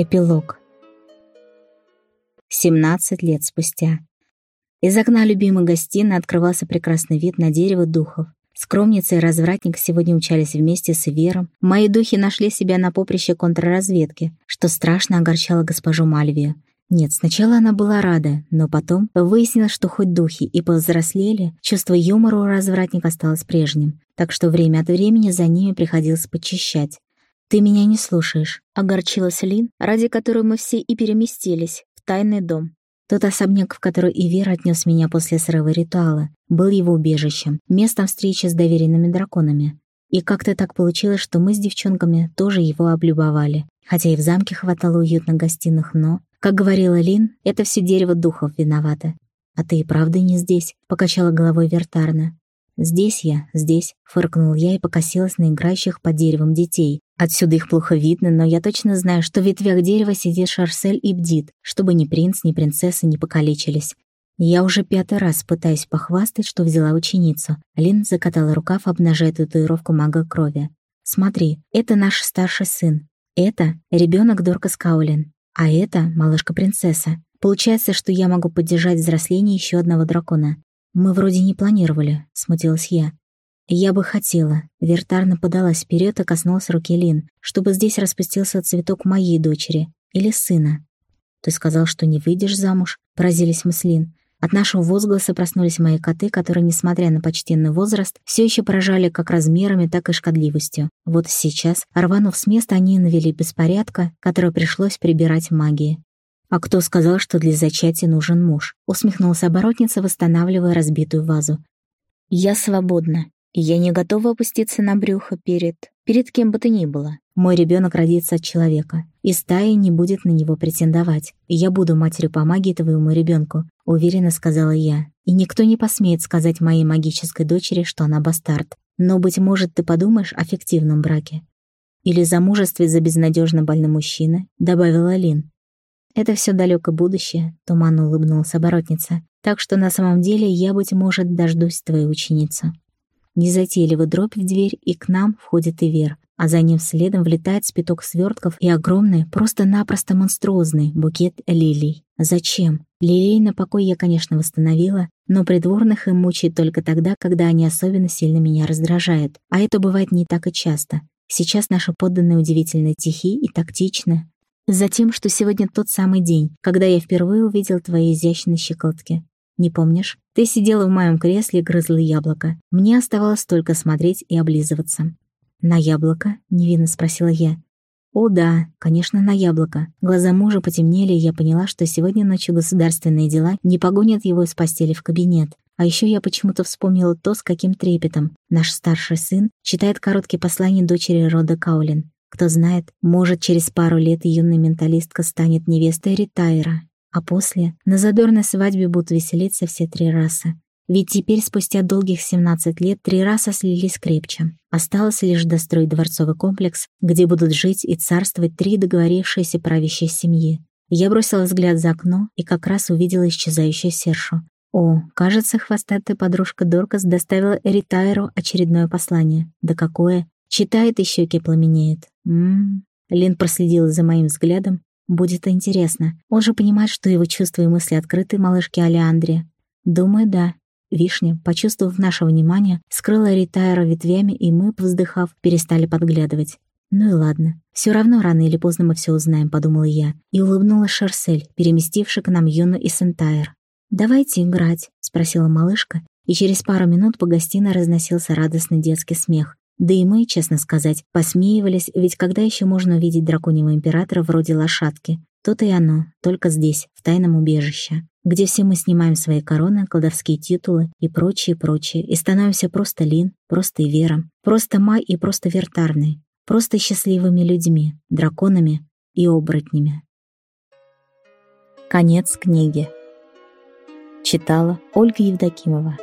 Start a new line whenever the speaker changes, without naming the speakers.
Эпилог. 17 лет спустя. Из окна любимой гостиной открывался прекрасный вид на дерево духов. Скромница и развратник сегодня учались вместе с Ивером. Мои духи нашли себя на поприще контрразведки, что страшно огорчало госпожу Мальвию. Нет, сначала она была рада, но потом выяснилось, что хоть духи и повзрослели, чувство юмора у развратника осталось прежним, так что время от времени за ними приходилось почищать. «Ты меня не слушаешь», — огорчилась Лин, ради которой мы все и переместились в тайный дом. Тот особняк, в который Ивер отнес меня после срыва ритуала, был его убежищем, местом встречи с доверенными драконами. И как-то так получилось, что мы с девчонками тоже его облюбовали. Хотя и в замке хватало уютных гостиных, но, как говорила Лин, это все дерево духов виновато. «А ты и правда не здесь», — покачала головой Вертарна. «Здесь я, здесь», — фыркнул я и покосилась на играющих под деревом детей, Отсюда их плохо видно, но я точно знаю, что в ветвях дерева сидит Шарсель и бдит, чтобы ни принц, ни принцесса не покалечились. Я уже пятый раз пытаюсь похвастать, что взяла ученицу. Лин закатала рукав, обнажая татуировку мага крови. «Смотри, это наш старший сын. Это ребенок Дорка Скаулин. А это малышка-принцесса. Получается, что я могу поддержать взросление еще одного дракона. Мы вроде не планировали», — смутилась я. «Я бы хотела». Вертарна подалась вперед и коснулась руки Лин, чтобы здесь распустился цветок моей дочери или сына. «Ты сказал, что не выйдешь замуж?» — поразились мы с Лин. От нашего возгласа проснулись мои коты, которые, несмотря на почтенный возраст, все еще поражали как размерами, так и шкодливостью. Вот сейчас, рванув с места, они навели беспорядка, который пришлось прибирать магии. «А кто сказал, что для зачатия нужен муж?» — усмехнулся оборотница, восстанавливая разбитую вазу. «Я свободна и я не готова опуститься на брюхо перед... перед кем бы то ни было. Мой ребенок родится от человека, и стая не будет на него претендовать. Я буду матерью по магии твоему ребенку, уверенно сказала я. И никто не посмеет сказать моей магической дочери, что она бастард. Но, быть может, ты подумаешь о фиктивном браке. Или замужестве за безнадежно больным мужчиной, добавила Лин. Это все далекое будущее, туманно улыбнулась оборотница. Так что на самом деле я, быть может, дождусь твою ученицу. Незатейливо дробь в дверь, и к нам входит Ивер, а за ним следом влетает спиток свертков и огромный, просто-напросто монструозный букет лилий. Зачем? Лилей на покой я, конечно, восстановила, но придворных им мучает только тогда, когда они особенно сильно меня раздражают. А это бывает не так и часто. Сейчас наши подданные удивительно тихи и тактичны. Затем, что сегодня тот самый день, когда я впервые увидел твои изящные щекотки. Не помнишь? Ты сидела в моем кресле и грызла яблоко. Мне оставалось только смотреть и облизываться. «На яблоко?» — невинно спросила я. «О да, конечно, на яблоко». Глаза мужа потемнели, и я поняла, что сегодня ночью государственные дела не погонят его из постели в кабинет. А еще я почему-то вспомнила то, с каким трепетом наш старший сын читает короткие послания дочери рода Каулин. Кто знает, может, через пару лет юная менталистка станет невестой Ритайра а после на задорной свадьбе будут веселиться все три расы. Ведь теперь, спустя долгих 17 лет, три расы слились крепче. Осталось лишь достроить дворцовый комплекс, где будут жить и царствовать три договорившиеся правящие семьи. Я бросила взгляд за окно и как раз увидела исчезающую Сершу. О, кажется, хвостатая подружка Доркас доставила Эритайру очередное послание. Да какое! Читает и щеки пламенеет. Ммм. Лин проследила за моим взглядом Будет интересно. Он же понимает, что его чувства и мысли открыты малышке Алеандре. Думаю, да. Вишня, почувствовав наше внимание, скрыла Ритайра ветвями, и мы, вздыхав, перестали подглядывать. «Ну и ладно. Все равно рано или поздно мы все узнаем», — подумала я. И улыбнулась Шерсель, переместивший к нам Юну и Сентайр. «Давайте играть», — спросила малышка, и через пару минут по гостиной разносился радостный детский смех. Да и мы, честно сказать, посмеивались, ведь когда еще можно увидеть драконьего императора вроде лошадки? То-то и оно, только здесь, в тайном убежище, где все мы снимаем свои короны, колдовские титулы и прочее, прочее, и становимся просто Лин, просто Ивером, просто Май и просто Вертарной, просто счастливыми людьми, драконами и оборотнями. Конец книги. Читала Ольга Евдокимова.